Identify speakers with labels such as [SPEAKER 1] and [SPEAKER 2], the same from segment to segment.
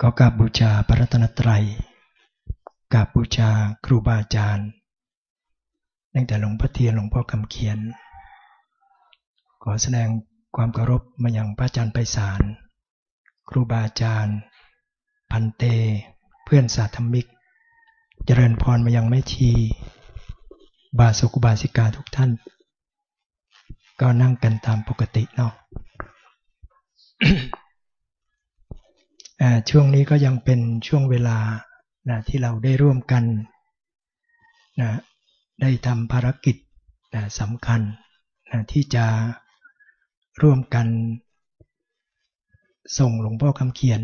[SPEAKER 1] ก็กราบบูชาพระรัตนตรัยกราบบูชาครูบาอาจารย์ตั้งแต่หลวงพ่อเทียนหลวงพ่อคำเขียน ขอแสดงความเคารพมาอย่างพระอาจารย์ไพศาลครูบาอาจารย์ พันเต เพื่อนสาธมิก เจริญพรมายังแม่ชี บาสุกุบาสิกาทุกท่าน ก็นั่งกันตามปกติเนาะ ช่วงนี้ก็ยังเป็นช่วงเวลานะที่เราได้ร่วมกันนะได้ทำภารกิจนะสำคัญนะที่จะร่วมกัน ส่งหลวงพ่อคำเขียน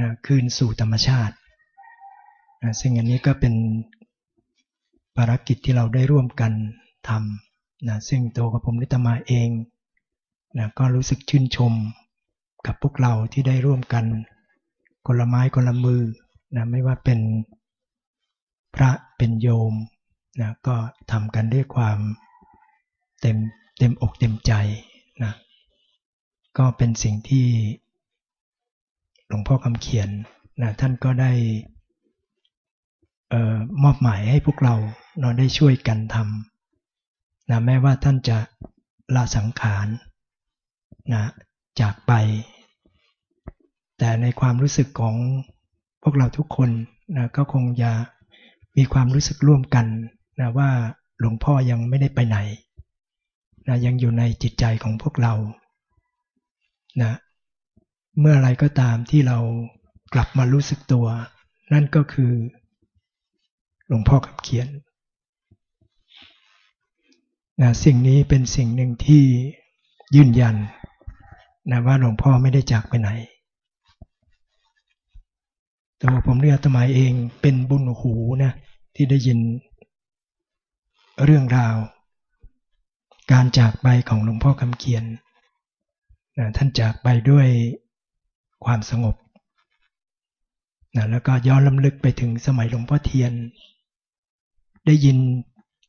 [SPEAKER 1] นะคืนสู่ธรรมชาตินะซึ่งอันนี้ก็เป็นภารกิจที่เราได้ร่วมกันทำนะซึ่งตัวกับผมนิตมาเองนะก็รู้สึกชื่นชมกับพวกเราที่ได้ร่วมกัน คนละไม้คนละมือนะไม่ว่าเป็นพระเป็นโยมนะก็ทำกันด้วยความเต็มเต็มอกเต็มใจนะก็เป็นสิ่งที่หลวงพ่อคำเขียนนะท่านก็ได้ออมอบหมายให้พวกเราเราได้ช่วยกันทำนะแม้ว่าท่านจะละสังขารนะจากไป แต่ในความรู้สึกของพวกเราทุกคนนะก็คงจะมีความรู้สึกร่วมกันนะว่าหลวงพ่อยังไม่ได้ไปไหนนะยังอยู่ในจิตใจของพวกเรานะเมื่อไรก็ตามที่เรากลับมารู้สึกตัว นั่นก็คือหลวงพ่อขับเขียนนะสิ่งนี้เป็นสิ่งหนึ่งที่ยืนยันนะว่าหลวงพ่อไม่ได้จากไปไหน ตัวผมเรียกตมาเองเป็นบุญหูนะที่ได้ยินเรื่องราว การจากไปของหลวงพ่อคำเขียนนะท่านจากไปด้วยความสงบนะแล้วก็ย้อนลำลึกไปถึงสมัยหลวงพ่อเทียน ได้ยิน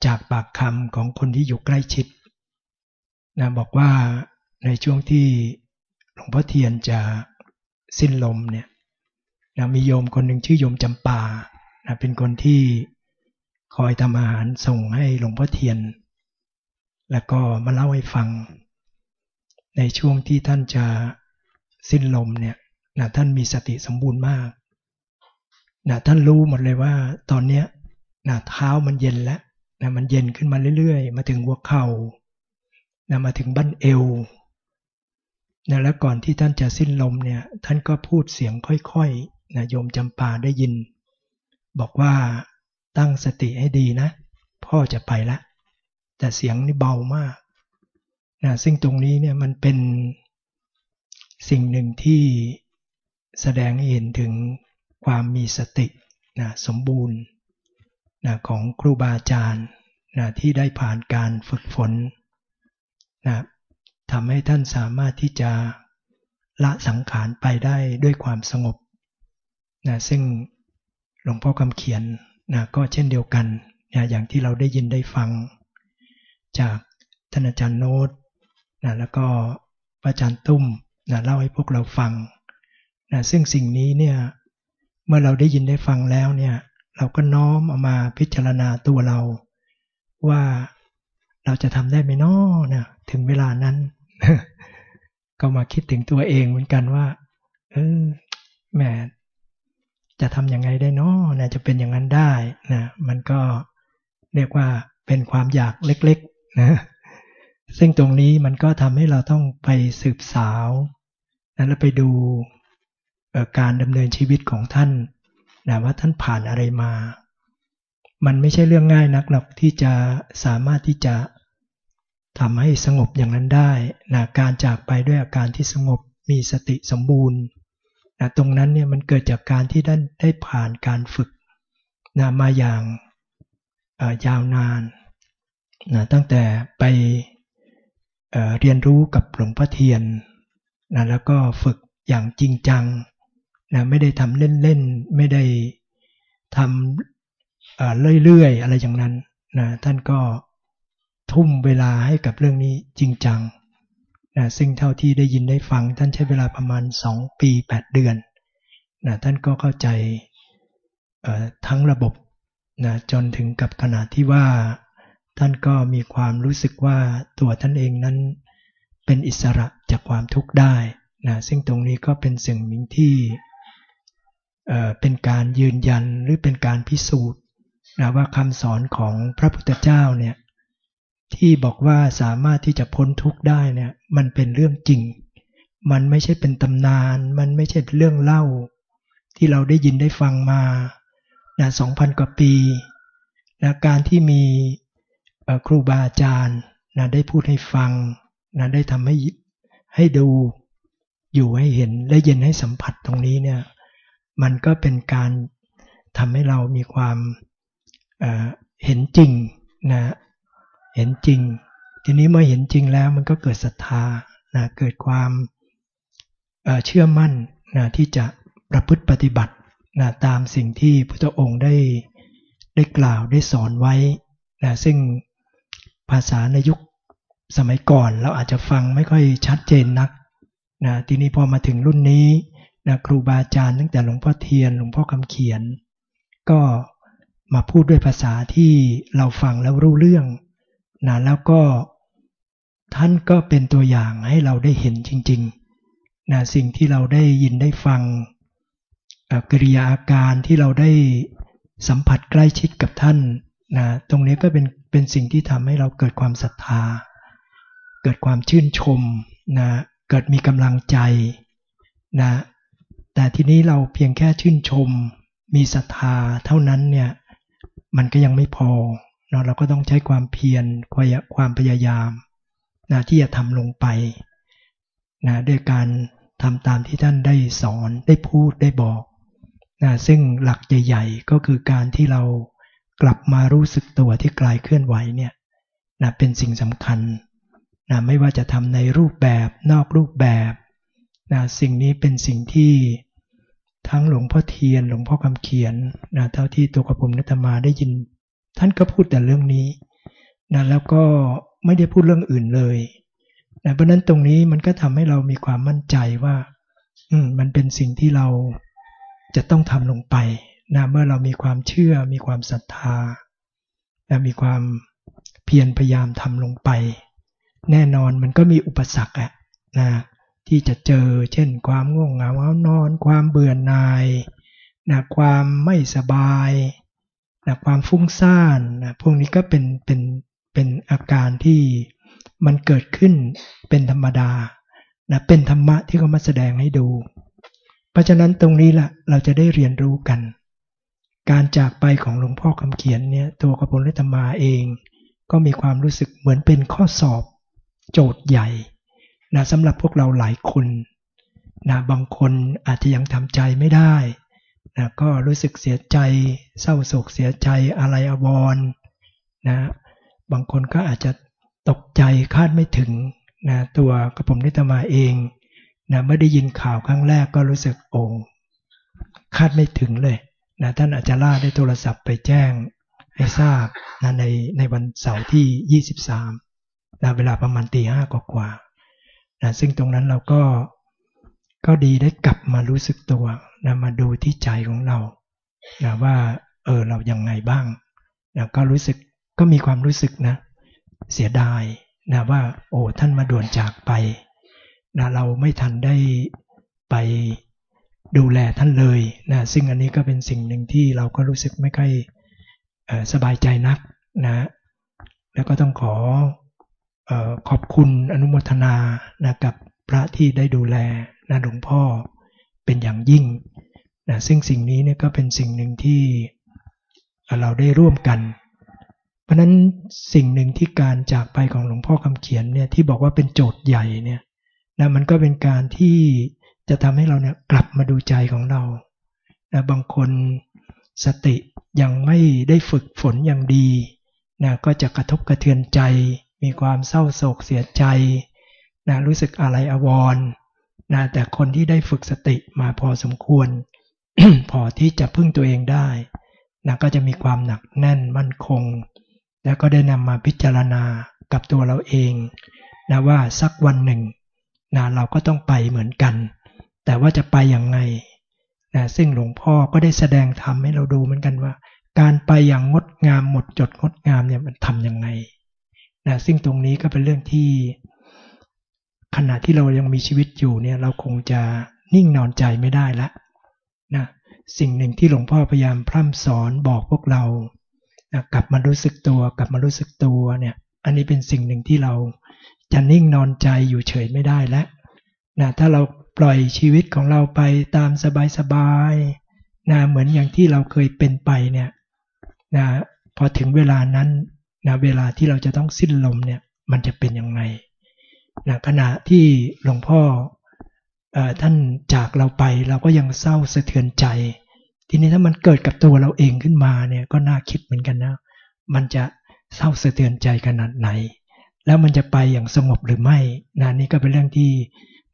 [SPEAKER 1] จากปากคำของคนที่อยู่ใกล้ชิดนะบอกว่าในช่วงที่หลวงพ่อเทียนจะสิ้นลมเนี่ย นะมีโยมคนหนึ่งชื่อโยมจำปานะเป็นคนที่คอยทำอาหารส่งให้หลวงพ่อเทียน แล้วก็มาเล่าให้ฟัง ในช่วงที่ท่านจะสิ้นลมเนี่ยนะท่านมีสติสมบูรณ์มากนะท่านรู้หมดเลยว่าตอนเนี้ยนะเท้ามันเย็นแล้วนะมันเย็นขึ้นมาเรื่อยๆ มาถึงหัวเข่านะมาถึงบั้นเอวนะแล้วก่อนที่ท่านจะสิ้นลมเนี่ยท่านก็พูดเสียงค่อย นะโยมจำปาได้ยิน บอกว่าตั้งสติให้ดีนะ พ่อจะไปละ แต่เสียงนี่เบามากนะซึ่งตรงนี้เนี่ยมันเป็นสิ่งหนึ่งที่แสดงให้เห็นถึงความมีสตินะสมบูรณ์นะของครูบาอาจารย์นะที่ได้ผ่านการฝึกฝนนะทำให้ท่านสามารถที่จะละสังขารไปได้ด้วยความสงบ นะซึ่งหลวงพ่อคำเขียนนะก็เช่นเดียวกันนะอย่างที่เราได้ยินได้ฟัง จากท่านอาจารย์โน้ตนะแล้วก็อาจารย์ตุ้มนะเล่าให้พวกเราฟังนะซึ่งสิ่งนี้เนี่ยเมื่อเราได้ยินได้ฟังแล้วเนี่ยเราก็น้อมเอามาพิจารณาตัวเรา ว่าเราจะทำได้ไหมน้อนะถึงเวลานั้น ก็มาคิดถึงตัวเองเหมือนกันว่า เออแหม จะทำยังไงได้นาะนะจะเป็นอย่างนั้นได้นะมันก็เรียกว่าเป็นความอยากเล็กๆนะซึ่งตรงนี้มันก็ทำให้เราต้องไปสืบสาวนะแล้วไปดูการดำเนินชีวิตของท่านนะว่าท่านผ่านอะไรมา มันไม่ใช่เรื่องง่ายนักหรอกที่จะสามารถที่จะทำให้สงบอย่างนั้นได้นะการจากไปด้วยอาการที่สงบมีสติสมบูรณ์ นะตรงนั้นเนี่ยมันเกิดจากการที่ได้ได้ผ่านการฝึกนะมาอย่างยาวนานนะตั้งแต่ไปเเรียนรู้กับหลวงพ่อเทียนนะแล้วก็ฝึกอย่างจริงจังนะไม่ได้ทำเล่นๆ ไม่ได้ทำเรื่อยๆ อะไรอย่างนั้นนะท่านก็ทุ่มเวลาให้กับเรื่องนี้จริงจัง นะซึ่งเท่าที่ได้ยินได้ฟัง ท่านใช้เวลาประมาณ 2 ปี 8 เดือนนะท่านก็เข้าใจทั้งระบบนะจนถึงกับขนาดที่ว่า ท่านก็มีความรู้สึกว่าตัวท่านเองนั้นเป็นอิสระจากความทุกข์ได้นะซึ่งตรงนี้ก็เป็นสิ่งหนึ่งที่เป็นการยืนยันหรือเป็นการพิสูจน์นะว่าคำสอนของพระพุทธเจ้าเนี่ย ที่บอกว่าสามารถที่จะพ้นทุกข์ได้เนี่ยมันเป็นเรื่องจริง มันไม่ใช่เป็นตำนาน มันไม่ใช่เรื่องเล่า ที่เราได้ยินได้ฟังมานะสองพันกว่าปีนะการที่มีครูบาอาจารย์นะได้พูดให้ฟังนะได้ทำให้ให้ดูอยู่ให้เห็นและเย็นให้สัมผัสตรงนี้เนี่ยมันก็เป็นการทำให้เรามีความเเห็นจริงนะ เห็นจริง ทีนี้เมื่อเห็นจริงแล้วมันก็เกิดศรัทธานะเกิดความเชื่อมั่นนะที่จะประพฤติปฏิบัตินะตามสิ่งที่พระองค์ได้ได้กล่าวได้สอนไว้นะซึ่งภาษาในยุคสมัยก่อนเราอาจจะฟังไม่ค่อยชัดเจนนักนะทีนี้พอมาถึงรุ่นนี้นะครูบาอาจารย์ตั้งแต่หลวงพ่อเทียนหลวงพ่อคำเขียน ก็มาพูดด้วยภาษาที่เราฟังแล้วรู้เรื่อง นะแล้วก็ท่านก็เป็นตัวอย่างให้เราได้เห็นจริงๆนะสิ่งที่เราได้ยินได้ฟังกิริยาอาการที่เราได้สัมผัสใกล้ชิดกับท่านนะตรงนี้ก็เป็นเป็นสิ่งที่ทำให้เราเกิดความศรัทธา เกิดความชื่นชมนะเกิดมีกำลังใจนะแต่ทีนี้เราเพียงแค่ชื่นชม มีศรัทธาเท่านั้นเนี่ยมันก็ยังไม่พอ เนาะเราก็ต้องใช้ความเพียรความพยายามนะที่จะทำลงไปนะด้วยการทำตามที่ท่านได้สอนได้พูดได้บอกนะซึ่งหลักใหญ่ ๆ ก็คือการที่เรากลับมารู้สึกตัวที่กลายเคลื่อนไหวเนี่ยนะเป็นสิ่งสำคัญนะไม่ว่าจะทำในรูปแบบนอกรูปแบบนะสิ่งนี้เป็นสิ่งที่ทั้งหลวงพ่อเทียน หลวงพ่อคำเขียนนะเท่าที่ตัวกระผมนัตมาได้ยิน ท่านก็พูดแต่เรื่องนี้นะแล้วก็ไม่ได้พูดเรื่องอื่นเลยนะเพราะนั้นตรงนี้มันก็ทำให้เรามีความมั่นใจว่า อืมมันเป็นสิ่งที่เราจะต้องทำลงไปนะเมื่อเรามีความเชื่อ มีความศรัทธาและมีความเพียรพยายามทำลงไป แน่นอนมันก็มีอุปสรรคอะนะที่จะเจอเช่น ความง่วงเหงาเานอน ความเบื่อหน่ายนะความไม่สบาย นะความฟุ้งซ่านนะพวกนี้ก็เป็นเป็นเป็นอาการที่มันเกิดขึ้นเป็นธรรมดานะเป็นธรรมะที่เขามาแสดงให้ดู เพราะฉะนั้นตรงนี้แหละเราจะได้เรียนรู้กัน การจากไปของหลวงพ่อคำเขียนเนี่ยตัวกระพลนิตมาเอง ก็มีความรู้สึกเหมือนเป็นข้อสอบโจทย์ใหญ่นะสำหรับพวกเราหลายคนนะบางคนอาจจะยังทำใจไม่ได้ นะก็รู้สึกเสียใจ เศร้าโศกเสียใจอะไรอวรนะบางคนก็อาจจะตกใจคาดไม่ถึงนะตัวกระผมนิตมาเองนะเมื่อได้ยินข่าวครั้งแรกก็รู้สึกโอ้คาดไม่ถึงเลยนะท่านอาจจะล่าได้โทรศัพท์ไปแจ้งให้ทราบนะในในวันเสาร์ที่ 23นะเวลาประมาณตีห้ากว่านะซึ่งตรงนั้นเราก็ ก็ดีได้กลับมารู้สึกตัวนะมาดูที่ใจของเรานะว่าเออเรายังไงบ้างนะก็รู้สึกก็มีความรู้สึกนะเสียดายนะว่าโอ้ท่านมาด่วนจากไปนะเราไม่ทันได้ไปดูแลท่านเลยนะซึ่งอันนี้ก็เป็นสิ่งหนึ่งที่เราก็รู้สึกไม่ค่อยสบายใจนักนะแล้วก็ต้องขอขอบคุณอนุโมทนานะกับพระที่ได้ดูแล นะหลวงพ่อเป็นอย่างยิ่งนะซึ่งสิ่งนี้เนี่ยก็เป็นสิ่งหนึ่งที่เราได้ร่วมกัน เพราะนั้นสิ่งหนึ่งที่การจากไปของหลวงพ่อคำเขียนเนี่ยที่บอกว่าเป็นโจทย์ใหญ่เนี่ยนะมันก็เป็นการที่จะทำให้เราเนี่ยกลับมาดูใจของเรานะบางคนสติยังไม่ได้ฝึกฝนอย่างดีนะก็จะกระทบกระเทือนใจ มีความเศร้าโศกเสียใจนะรู้สึกอะไรอววร นะแต่คนที่ได้ฝึกสติมาพอสมควร พอที่จะพึ่งตัวเองได้นะก็จะมีความหนักแน่นมั่นคง แล้วก็ได้นำมาพิจารณากับตัวเราเองนะว่าสักวันหนึ่งนะเราก็ต้องไปเหมือนกัน แต่ว่าจะไปอย่างไงนะซึ่งหลวงพ่อก็ได้แสดงธรรมให้เราดูเหมือนกันว่า การไปอย่างงดงามหมดจดงดงามเนี่ยมันทำยังไงนะซึ่งตรงนี้ก็เป็นเรื่องที่ ขณะที่เรายังมีชีวิตอยู่เนี่ยเราคงจะนิ่งนอนใจไม่ได้ละนะสิ่งหนึ่งที่หลวงพ่อพยายามพร่ำสอนบอกพวกเรานะกลับมารู้สึกตัวกลับมารู้สึกตัวเนี่ยอันนี้เป็นสิ่งหนึ่งที่เราจะนิ่งนอนใจอยู่เฉยไม่ได้แล้วนะถ้าเราปล่อยชีวิตของเราไปตามสบายๆนะเหมือนอย่างที่เราเคยเป็นไปเนี่ยนะพอถึงเวลานั้นนะเวลาที่เราจะต้องสิ้นลมเนี่ยมันจะเป็นยังไง นะขณะที่หลวงพ่ออท่านจากเราไปเราก็ยังเศร้าสะเทือนใจ ทีนี้ถ้ามันเกิดกับตัวเราเองขึ้นมาเนี่ยก็น่าคิดเหมือนกันนะ มันจะเศร้าสะเทือนใจขนาดไหน แล้วมันจะไปอย่างสงบหรือไม่นะนี่ก็เป็นเรื่องที่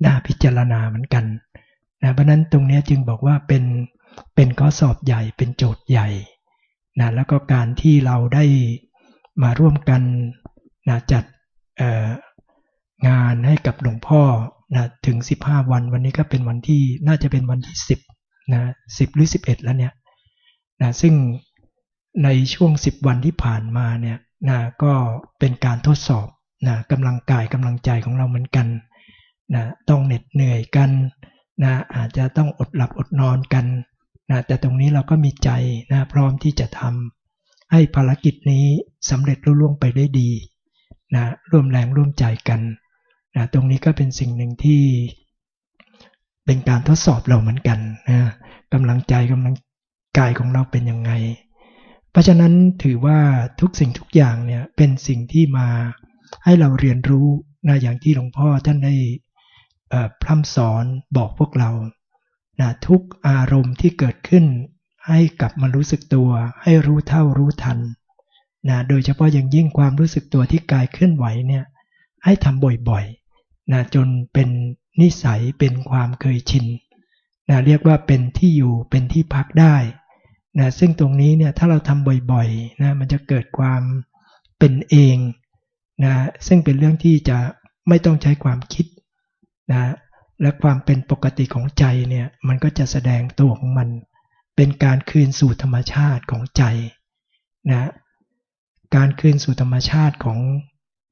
[SPEAKER 1] น่าพิจารณาเหมือนกันนะเพราะนั้นตรงนี้จึงบอกว่าเป็นเป็นข้อสอบใหญ่เป็นโจทย์ใหญ่นะแล้วก็การที่เราได้มาร่วมกันนะจัด งานให้กับหลวงพ่อนะถึง 15 วันวันนี้ก็เป็นวันที่น่าจะเป็นวันที่ 10นะ10 หรือ 11 แล้วเนี่ยนะซึ่งในช่วง 10 วันที่ผ่านมาเนี่ยนะก็เป็นการทดสอบนะกำลังกายกำลังใจของเราเหมือนกันนะต้องเหน็ดเหนื่อยกันนะอาจจะต้องอดหลับอดนอนกันนะแต่ตรงนี้เราก็มีใจนะพร้อมที่จะทำให้ภารกิจนี้สำเร็จรุ่ล่วงไปได้ดีนะร่วมแรงร่วมใจกัน นะตรงนี้ก็เป็นสิ่งหนึ่งที่เป็นการทดสอบเราเหมือนกันนะกำลังใจกำลังกายของเราเป็นยังไง เพราะฉะนั้นถือว่าทุกสิ่งทุกอย่างเนี่ยเป็นสิ่งที่มาให้เราเรียนรู้นะอย่างที่หลวงพ่อท่านได้พร่ำสอนบอกพวกเรานะทุกอารมณ์ที่เกิดขึ้นให้กลับมารู้สึกตัว ให้รู้เท่ารู้ทันนะโดยเฉพาะอย่างยิ่งความรู้สึกตัวที่กายเคลื่อนไหวเนี่ยให้ทำบ่อยๆ นะจนเป็นนิสัยเป็นความเคยชินนะเรียกว่าเป็นที่อยู่เป็นที่พักได้นะซึ่งตรงนี้เนี่ยถ้าเราทำบ่อยๆนะมันจะเกิดความเป็นเองนะซึ่งเป็นเรื่องที่จะไม่ต้องใช้ความคิดนะและความเป็นปกติของใจเนี่ยมันก็จะแสดงตัวของมัน เป็นการคืนสู่ธรรมชาติของใจนะการคืนสู่ธรรมชาติของ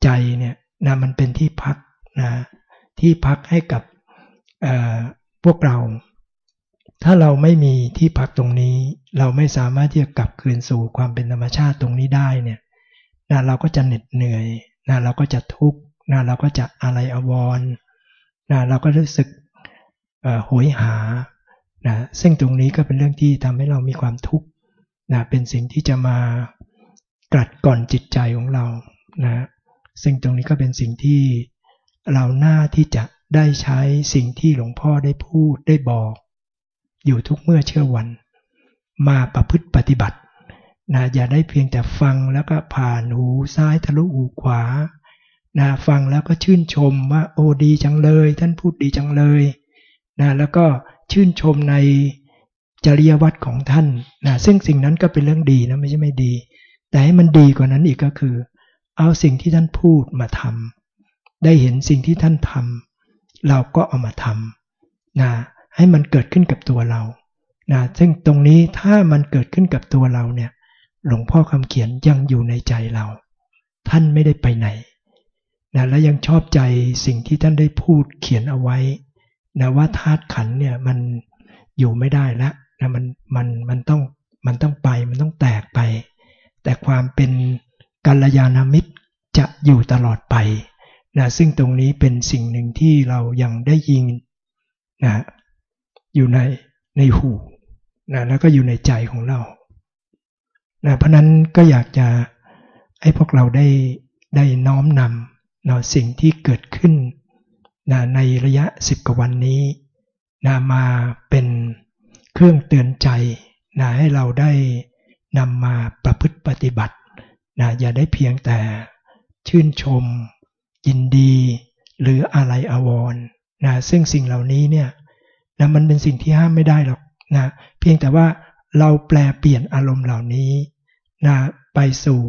[SPEAKER 1] ใจเนี่ยนะมันเป็นที่พัก นะที่พักให้กับพวกเรา ถ้าเราไม่มีที่พักตรงนี้ เราไม่สามารถที่จะกลับคืนสู่ความเป็นธรรมชาติตรงนี้ได้เนี่ยนะเราก็จะเหน็ดเหนื่อยนะเราก็จะทุกข์นะเราก็จะอะไรอววรนะเราก็รู้สึกโหยหานะซึ่งตรงนี้ก็เป็นเรื่องที่ทำให้เรามีความทุกข์นะเป็นสิ่งที่จะมากัดก่อนจิตใจของเรานะซึ่งตรงนี้ก็เป็นสิ่งที่ เราหน้าที่จะได้ใช้สิ่งที่หลวงพ่อได้พูดได้บอก อยู่ทุกเมื่อเชื่อวัน มาประพฤติปฏิบัตินะอย่าได้เพียงแต่ฟังแล้วก็ผ่านหูซ้ายทะลุหูขวานะฟังแล้วก็ชื่นชมว่าโอ้ดีจังเลย ท่านพูดดีจังเลยนะแล้วก็ชื่นชมในจริยวัตรของท่านนะซึ่งสิ่งนั้นก็เป็นเรื่องดีนะไม่ใช่ไม่ดี แต่ให้มันดีกว่านั้นอีกก็คือ เอาสิ่งที่ท่านพูดมาทำ ได้เห็นสิ่งที่ท่านทำเราก็เอามาทำนะให้มันเกิดขึ้นกับตัวเรานะซึ่งตรงนี้ถ้ามันเกิดขึ้นกับตัวเราเนี่ยหลวงพ่อคำเขียนยังอยู่ในใจเรา ท่านไม่ได้ไปไหนนะและยังชอบใจสิ่งที่ท่านได้พูดเขียนเอาไว้นะว่าธาตุขันเนี่ยมันอยู่ไม่ได้ล้วนะมันมันมันต้องมันต้องไปมันต้องแตกไป แต่ความเป็นกัลยาณมิตรจะอยู่ตลอดไป นะซึ่งตรงนี้เป็นสิ่งหนึ่งที่เรายังได้ยินนะอยู่ในในหูนะแล้วก็อยู่ในใจของเรานะเพราะนั้นก็อยากจะให้พวกเราได้ได้น้อมนำนะสิ่งที่เกิดขึ้นนะในระยะสิบกว่าวันนี้นะมาเป็นเครื่องเตือนใจนะให้เราได้นำมาประพฤติปฏิบัตินะอย่าได้เพียงแต่ชื่นชม ยินดี หรืออะไรอววรนะซึ่งสิ่งเหล่านี้เนี่ยนะมันเป็นสิ่งที่ห้ามไม่ได้หรอกนะเพียงแต่ว่าเราแปลเปลี่ยนอารมณ์เหล่านี้นะไปสู่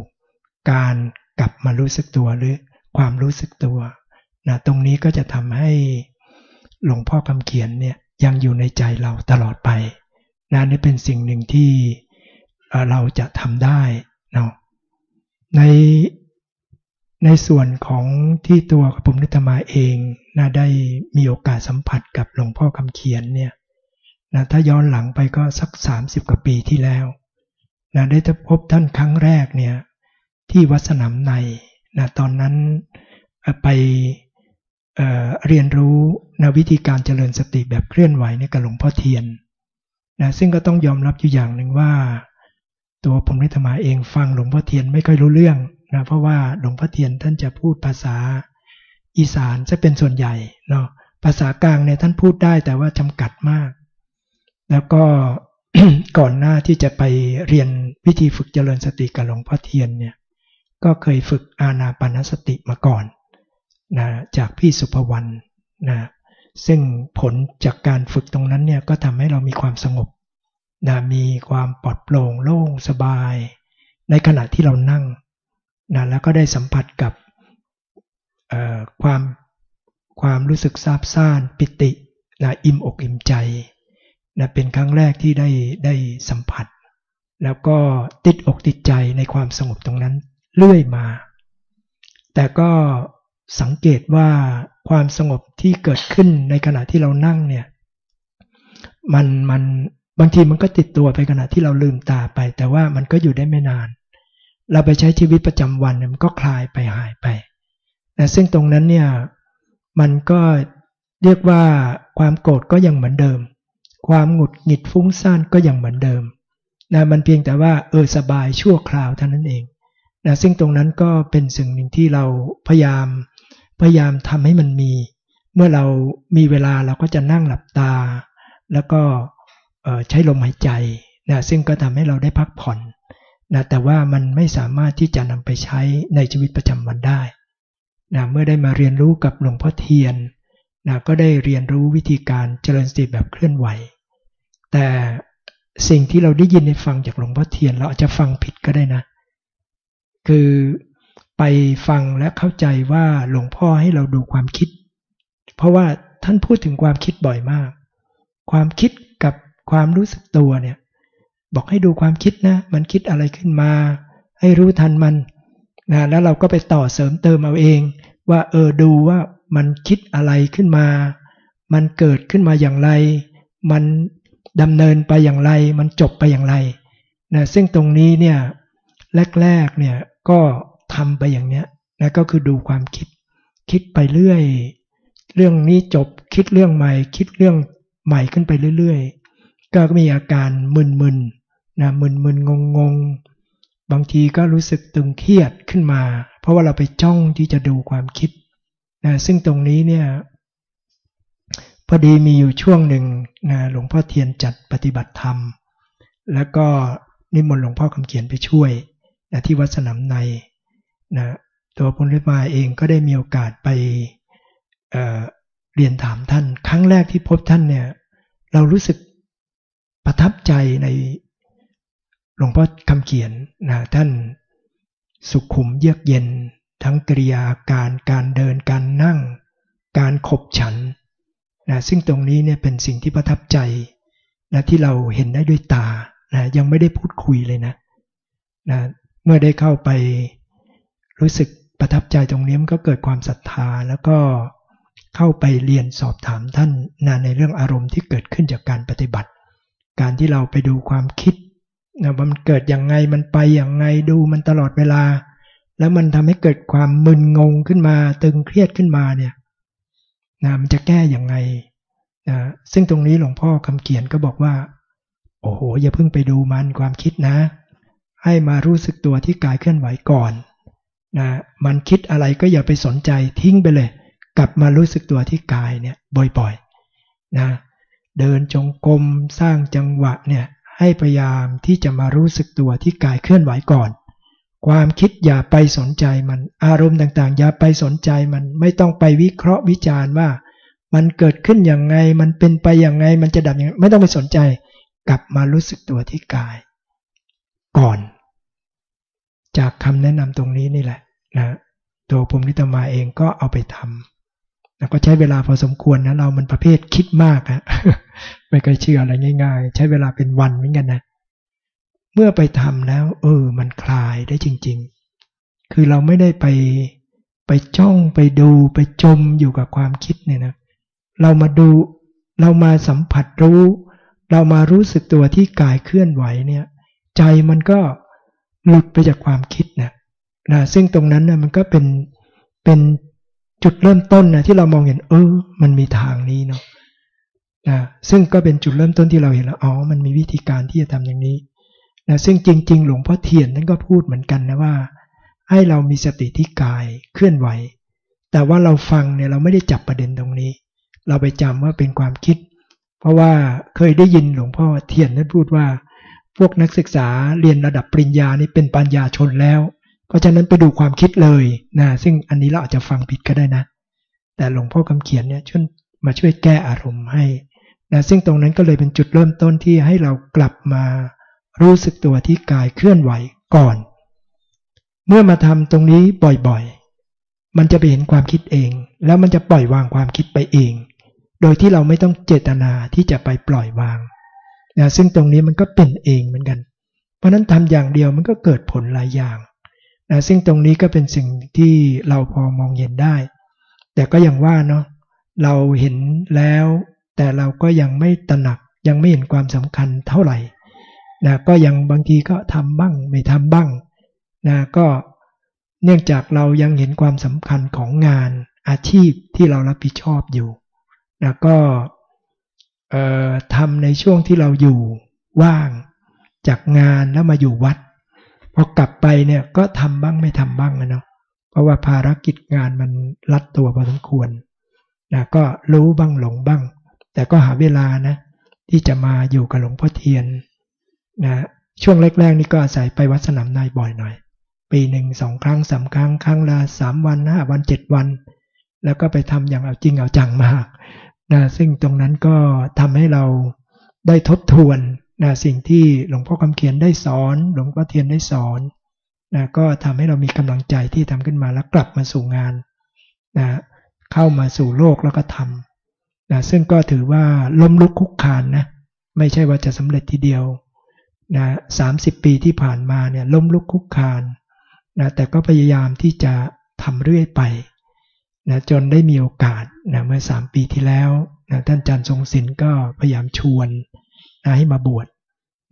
[SPEAKER 1] การกลับมารู้สึกตัวหรือความรู้สึกตัวนะตรงนี้ก็จะทำให้หลวงพ่อคำเขียนเนี่ยยังอยู่ในใจเราตลอดไปนะนี่เป็นสิ่งหนึ่งที่เราจะทำได้เนาะใน ในส่วนของที่ตัวกระผมนิตมาเองนะได้มีโอกาสสัมผัสกับหลวงพ่อคำเขียนเนี่ยนะถ้าย้อนหลังไปก็สัก 30 กว่าปีที่แล้วนะได้พบท่านครั้งแรกเนี่ยที่วัดสนามในนะตอนนั้นไปเเรียนรู้นะวิธีการเจริญสติแบบเคลื่อนไหวในกับหลวงพ่อเทียนนะซึ่งก็ต้องยอมรับอยู่อย่างหนึ่งว่า ตัวผมนิธมาเองฟังหลวงพ่อเทียนไม่ค่อยรู้เรื่อง นะเพราะว่าหลวงพ่อเทียนท่านจะพูดภาษาอีสานจะเป็นส่วนใหญ่เนาะภาษากลางเนี่ยท่านพูดได้แต่ว่าจำกัดมาก แล้วก็ก่อนหน้าที่จะไปเรียนวิธีฝึกเจริญสติกับหลวงพ่อเทียนเนี่ยก็เคยฝึกอาณาปานสติมาก่อนนะจากพี่สุภวรรณนะซึ่งผลจากการฝึกตรงนั้นเนี่ยก็ทำให้เรามีความสงบนะมีความปลอดโปร่งโล่งสบาย ในขณะที่เรานั่ง นะแล้วก็ได้สัมผัสกับความความรู้สึกซาบซ่านปิตินะอิ่มอกอิ่มใจนะเป็นครั้งแรกที่ได้ได้สัมผัส แล้วก็ติดอกติดใจในความสงบตรงนั้นเรื่อยมา แต่ก็สังเกตว่าความสงบที่เกิดขึ้นในขณะที่เรานั่งเนี่ยมันมันบางทีมันก็ติดตัวไปขณะที่เราลืมตาไป แต่ว่ามันก็อยู่ได้ไม่นาน เราไปใช้ชีวิตประจำวันมันก็คลายไปหายไปนะซึ่งตรงนั้นเนี่ยมันก็เรียกว่าความโกรธก็ยังเหมือนเดิม ความหงุดหงิดฟุ้งซ่านก็ยังเหมือนเดิมนะมันเพียงแต่ว่าเออสบายชั่วคราวเท่านั้นเองนะซึ่งตรงนั้นก็เป็นสิ่งหนึ่งที่เราพยายามพยายามทำให้มันมี เมื่อเรามีเวลาเราก็จะนั่งหลับตา แล้วก็ใช้ลมหายใจนะซึ่งก็ทำให้เราได้พักผ่อน นะแต่ว่ามันไม่สามารถที่จะนำไปใช้ในชีวิตประจำวันได้นะเมื่อได้มาเรียนรู้กับหลวงพ่อเทียนนะก็ได้เรียนรู้วิธีการเจริญสติแบบเคลื่อนไหว แต่สิ่งที่เราได้ยินในฟังจากหลวงพ่อเทียน เราอาจจะฟังผิดก็ได้นะ คือไปฟังและเข้าใจว่าหลวงพ่อให้เราดูความคิด เพราะว่าท่านพูดถึงความคิดบ่อยมาก ความคิดกับความรู้สึกตัวเนี่ย บอกให้ดูความคิดนะ มันคิดอะไรขึ้นมา ให้รู้ทันมันนะแล้วเราก็ไปต่อเสริมเติมเอาเอง ว่าเออดูว่ามันคิดอะไรขึ้นมา มันเกิดขึ้นมาอย่างไร มันดำเนินไปอย่างไร มันจบไปอย่างไรนะซึ่งตรงนี้เนี่ยแรกๆเนี่ยก็ทำไปอย่างเนี้ยนะก็คือดูความคิด คิดไปเรื่อย เรื่องนี้จบคิดเรื่องใหม่ คิดเรื่องใหม่ขึ้นไปเรื่อย ๆ ก็มีอาการมึนๆ นะมึนๆงงๆบางทีก็รู้สึกตึงเครียดขึ้นมา เพราะว่าเราไปจ้องที่จะดูความคิดนะซึ่งตรงนี้เนี่ยพอดีมีอยู่ช่วงหนึ่งนะหลวงพ่อเทียนจัดปฏิบัติธรรม แล้วก็นิมนต์หลวงพ่อคำเขียนไปช่วยนะที่วัดสนามในนะตัวพุทธิมาเองก็ได้มีโอกาสไปเเรียนถามท่าน ครั้งแรกที่พบท่านเนี่ยเรารู้สึกประทับใจใน หลวงพ่อคำเขียนนะท่านสุขุมเยือกเย็น ทั้งกริยาการการเดินการนั่ง การขบฉันนะซึ่งตรงนี้เนี่ยเป็นสิ่งที่ประทับใจนะที่เราเห็นได้ด้วยตานะยังไม่ได้พูดคุยเลยนะนะเมื่อได้เข้าไปรู้สึกประทับใจตรงนี้มันก็เกิดความศรัทธาแล้วก็เข้าไปเรียนสอบถามท่านนะในเรื่องอารมณ์ที่เกิดขึ้นจากการปฏิบัติ การที่เราไปดูความคิด นะมันเกิดอย่างไงมันไปอย่างไงดูมันตลอดเวลา แล้วมันทำให้เกิดความมึนงงขึ้นมา ตึงเครียดขึ้นมาเนี่ยนะมันจะแก้อย่างไงนะซึ่งตรงนี้หลวงพ่อคำเขียนก็บอกว่า โอ้โห อย่าเพิ่งไปดูมันความคิดนะ ให้มารู้สึกตัวที่กายเคลื่อนไหวก่อนนะมันคิดอะไรก็อย่าไปสนใจทิ้งไปเลย กลับมารู้สึกตัวที่กายเนี่ยบ่อยๆนะเดินจงกรมสร้างจังหวะเนี่ย ให้พยายามที่จะมารู้สึกตัวที่กายเคลื่อนไหวก่อน ความคิดอย่าไปสนใจมัน อารมณ์ต่างๆ อย่าไปสนใจมัน ไม่ต้องไปวิเคราะห์วิจารณ์ว่า มันเกิดขึ้นอย่างไง มันเป็นไปอย่างไง มันจะดับอย่างไม่ต้องไปสนใจ กลับมารู้สึกตัวที่กาย ก่อน จากคำแนะนำตรงนี้นี่แหละนะตัวภูมิตมาเองก็เอาไปทำแล้วก็ใช้เวลาพอสมควรนะเรามันประเภทคิดมากอะ ไม่เคยเชื่ออะไรง่ายๆ ใช้เวลาเป็นวันเหมือนกันนะ เมื่อไปทำแล้ว เออ มันคลายได้จริง ๆ คือเราไม่ได้ไปไปจ้องไปดูไปจมอยู่กับความคิดเนี่ยนะ เรามาดูเรามาสัมผัสรู้ เรามารู้สึกตัวที่กายเคลื่อนไหวเนี่ย ใจมันก็หลุดไปจากความคิดนะนะซึ่งตรงนั้นนะมันก็เป็นเป็นจุดเริ่มต้นนะที่เรามองเห็นเออ มันมีทางนี้เนาะ นะซึ่งก็เป็นจุดเริ่มต้นที่เราเห็นแล้วอ๋อมันมีวิธีการที่จะทำอย่างนี้นะซึ่งจริง ๆ หลวงพ่อเทียนนั่นก็พูดเหมือนกันนะว่า ให้เรามีสติที่กายเคลื่อนไหว แต่ว่าเราฟังเนี่ยเราไม่ได้จับประเด็นตรงนี้ เราไปจำว่าเป็นความคิด เพราะว่าเคยได้ยินหลวงพ่อเทียนนั่นพูดว่า พวกนักศึกษาเรียนระดับปริญญานี่เป็นปัญญาชนแล้ว เพราะฉะนั้นไปดูความคิดเลยนะซึ่งอันนี้เราอาจจะฟังผิดก็ได้นะ แต่หลวงพ่อคำเขียนเนี่ยช่วยมาช่วยแก้อารมณ์ให้ นะซึ่งตรงนั้นก็เลยเป็นจุดเริ่มต้นที่ให้เรากลับมารู้สึกตัวที่กายเคลื่อนไหวก่อน เมื่อมาทำตรงนี้บ่อยๆ มันจะไปเห็นความคิดเอง แล้วมันจะปล่อยวางความคิดไปเอง โดยที่เราไม่ต้องเจตนาที่จะไปปล่อยวางนะซึ่งตรงนี้มันก็เป็นเองเหมือนกัน เพราะนั้นทำอย่างเดียวมันก็เกิดผลหลายอย่างนะซึ่งตรงนี้ก็เป็นสิ่งที่เราพอมองเห็นได้ แต่ก็อยังว่าเนาะเราเห็นแล้ว แต่เราก็ยังไม่ตระหนักยังไม่เห็นความสำคัญเท่าไหร่นะก็ยังบางทีก็ทำบ้างไม่ทำบ้างนะก็เนื่องจากเรายังเห็นความสำคัญของงานอาชีพที่เรารับผิดชอบอยู่นะก็ทำในช่วงที่เราอยู่ว่างจากงานแล้วมาอยู่วัดพอกลับไปเนี่ยก็ทำบ้างไม่ทำบ้างนะเนาะเพราะว่าภารกิจงานมันรัดตัวพอสมควรนะก็รู้บ้างหลงบ้าง แต่ก็หาเวลานะ ที่จะมาอยู่กับหลวงพ่อเทียนนะช่วงแรกๆนี่ก็อาศัยไปวัดสนามนายบ่อยหน่อย ปีหนึ่งสองครั้งสามครั้ง ครั้งละสามวันห้าวันเจ็ดวัน แล้วก็ไปทำอย่างเอาจริงเอาจังมากนะซึ่งตรงนั้นก็ทำให้เราได้ทบทวนนะสิ่งที่หลวงพ่อคำเขียนได้สอน หลวงพ่อเทียนได้สอนนะก็ทำให้เรามีกำลังใจที่ทำขึ้นมาแล้วกลับมาสู่งานนะเข้ามาสู่โลกแล้วก็ทำ นะซึ่งก็ถือว่าล้มลุกคุกคานนะไม่ใช่ว่าจะสำเร็จทีเดียวนะสาปีที่ผ่านมาเนี่ยล้มลุกคุกคานนะแต่ก็พยายามที่จะทำเรื่อยไปนะจนได้มีโอกาสนะเมื่อสามปีที่แล้วนะท่านอาจารย์ทรงศิลป์ก็พยายามชวนนะให้มาบวช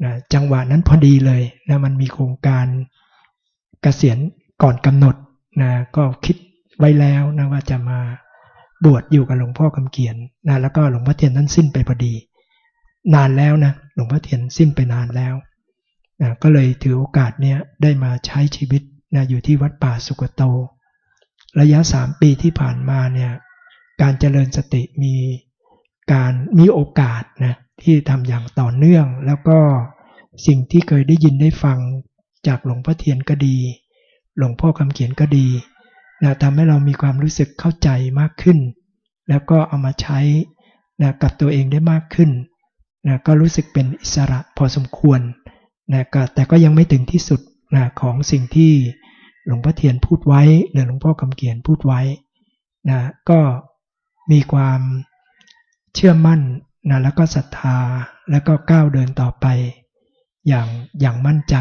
[SPEAKER 1] นะจังหวะนั้นพอดีเลยนะมันมีโครงการเกษียณก่อนกำหนดนะก็คิดไว้แล้วนะว่าจะมา บวชอยู่กับหลวงพ่อคำเขียนนะแล้วก็หลวงพ่อเทียนนั้นสิ้นไปพอดี นานแล้วนะหลวงพ่อเทียนสิ้นไปนานแล้วนะก็เลยถือโอกาสเนี้ยได้มาใช้ชีวิตนะอยู่ที่วัดป่าสุกโต ระยะสามปีที่ผ่านมาเนี่ยการเจริญสติมีการมีโอกาสนะที่ทำอย่างต่อเนื่อง แล้วก็สิ่งที่เคยได้ยินได้ฟังจากหลวงพ่อเทียนก็ดี หลวงพ่อคำเขียนก็ดี นะทำให้เรามีความรู้สึกเข้าใจมากขึ้น แล้วก็เอามาใช้นะกับตัวเองได้มากขึ้นนะก็รู้สึกเป็นอิสระพอสมควรนะแต่ก็ยังไม่ถึงที่สุดนะของสิ่งที่หลวงพ่อเทียนพูดไว้หรือหลวงพ่อคำเขียนพูดไว้นะก็มีความเชื่อมั่นนะแล้วก็ศรัทธาแล้วก็ก้าวเดินต่อไปอย่างอย่างมั่นใจ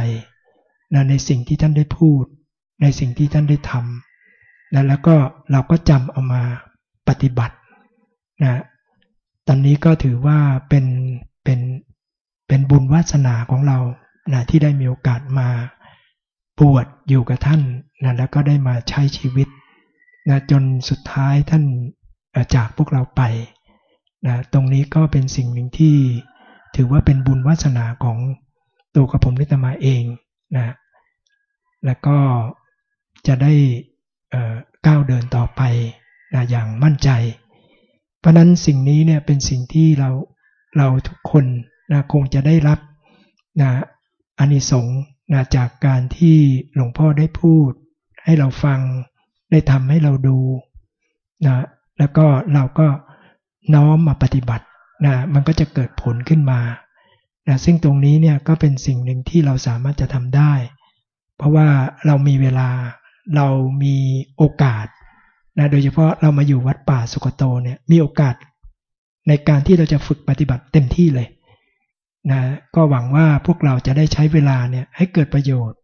[SPEAKER 1] นะในสิ่งที่ท่านได้พูด ในสิ่งที่ท่านได้ทำ นะแล้วก็เราก็จำเอามาปฏิบัตินะตอนนี้ก็ถือว่าเป็นเป็นเป็นบุญวาสนาของเรานะที่ได้มีโอกาสมาบวชอยู่กับท่านนะแล้วก็ได้มาใช้ชีวิตนะจนสุดท้ายท่านจากพวกเราไปนะตรงนี้ก็เป็นสิ่งหนึ่งที่ถือว่าเป็นบุญวาสนาของตัวกระผมนิตมาเองนะแล้วก็จะได้ ก้าวเดินต่อไปนะอย่างมั่นใจ เพราะนั้นสิ่งนี้เนี่ยเป็นสิ่งที่เราเราทุกคนนะคงจะได้รับนะอานิสงส์นะจากการที่หลวงพ่อได้พูด ให้เราฟังได้ทำให้เราดูนะแล้วก็เราก็น้อมมาปฏิบัตินะมันก็จะเกิดผลขึ้นมานะซึ่งตรงนี้เนี่ยก็เป็นสิ่งหนึ่งที่เราสามารถจะทำได้ เพราะว่าเรามีเวลา เรามีโอกาสนะโดยเฉพาะเรามาอยู่วัดป่าสุกโตเนี่ยมีโอกาสในการที่เราจะฝึกปฏิบัติเต็มที่เลยนะก็หวังว่าพวกเราจะได้ใช้เวลาเนี่ยให้เกิดประโยชน์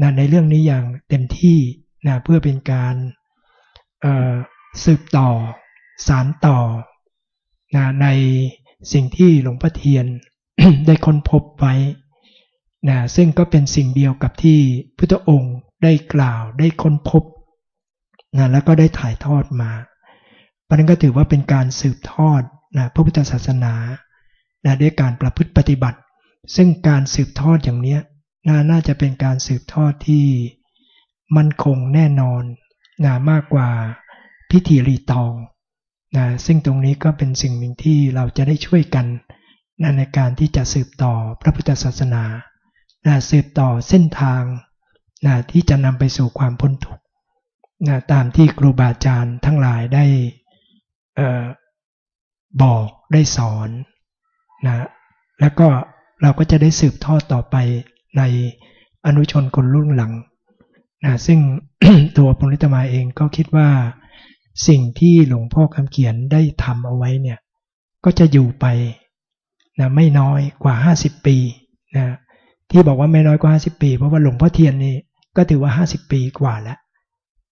[SPEAKER 1] นะในเรื่องนี้อย่างเต็มที่นะเพื่อเป็นการสืบต่อสารต่อนะในสิ่งที่หลวงพ่อเทียนได้ค้นพบไว้นะซึ่งก็เป็นสิ่งเดียวกับที่พุทธองค์ ได้กล่าวได้ค้นพบนะแล้วก็ได้ถ่ายทอดมาเพราะนั้นก็ถือว่าเป็นการสืบทอดนะพระพุทธศาสนานะด้วยการประพฤติปฏิบัติ ซึ่งการสืบทอดอย่างนี้นะน่าจะเป็นการสืบทอดที่มั่นคงแน่นอนนะมากกว่าพิธีรีตองนะซึ่งตรงนี้ก็เป็นสิ่งหนึ่งที่เราจะได้ช่วยกันนะในการที่จะสืบต่อพระพุทธศาสนานะสืบต่อเส้นทาง นะที่จะนำไปสู่ความพ้นทุกข์นะตามที่ครูบาอาจารย์ทั้งหลายได้บอกได้สอนนะแล้วก็เราก็จะได้สืบทอดต่อไปในอนุชนคนรุ่นหลังนะซึ่งตัวปุริตมาเองก็คิดว่าสิ่งที่หลวงพ่อคำเขียนได้ทำเอาไว้เนี่ยก็จะอยู่ไปนะไม่น้อยกว่า 50 ปีนะที่บอกว่าไม่น้อยกว่า 50 ปี เพราะว่าหลวงพ่อเทียนนี่ ก็ถือว่า 50 ปีกว่าแล้ว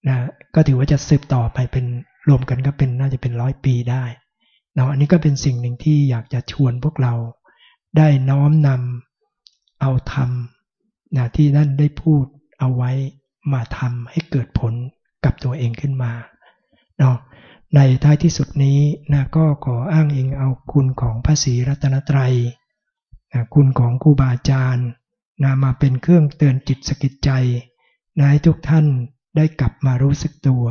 [SPEAKER 1] นะก็ถือว่าจะสืบต่อไปเป็นรวมกันก็เป็นน่าจะเป็นร้อยปีได้เนาะอันนี้ก็เป็นสิ่งหนึ่งที่อยากจะชวนพวกเราได้น้อมนำเอาธรรมนะที่นั่นได้พูดเอาไว้มาทำให้เกิดผลกับตัวเองขึ้นมาเนาะในท้ายที่สุดนี้นะก็ขออ้างอิงเอาคุณของพระศรีรัตนตรัยนะคุณของครูบาอาจารย์นะมาเป็นเครื่องเตือนจิตสกิดใจ นะให้ทุกท่านได้กลับมารู้สึกตัว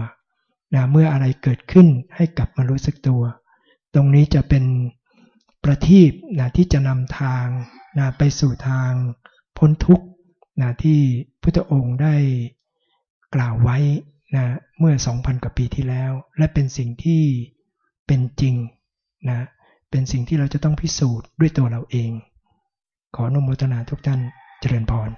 [SPEAKER 1] นะเมื่ออะไรเกิดขึ้นให้กลับมารู้สึกตัว ตรงนี้จะเป็นประทีปนะที่จะนำทางนะไปสู่ทางพ้นทุกข์นะที่พุทธองค์ได้กล่าวไว้นะเมื่อ 2,000 กว่าปีที่แล้ว และเป็นสิ่งที่เป็นจริงนะเป็นสิ่งที่เราจะต้องพิสูจน์ด้วยตัวเราเอง ขออนุโมทนาทุกท่านเจริญพร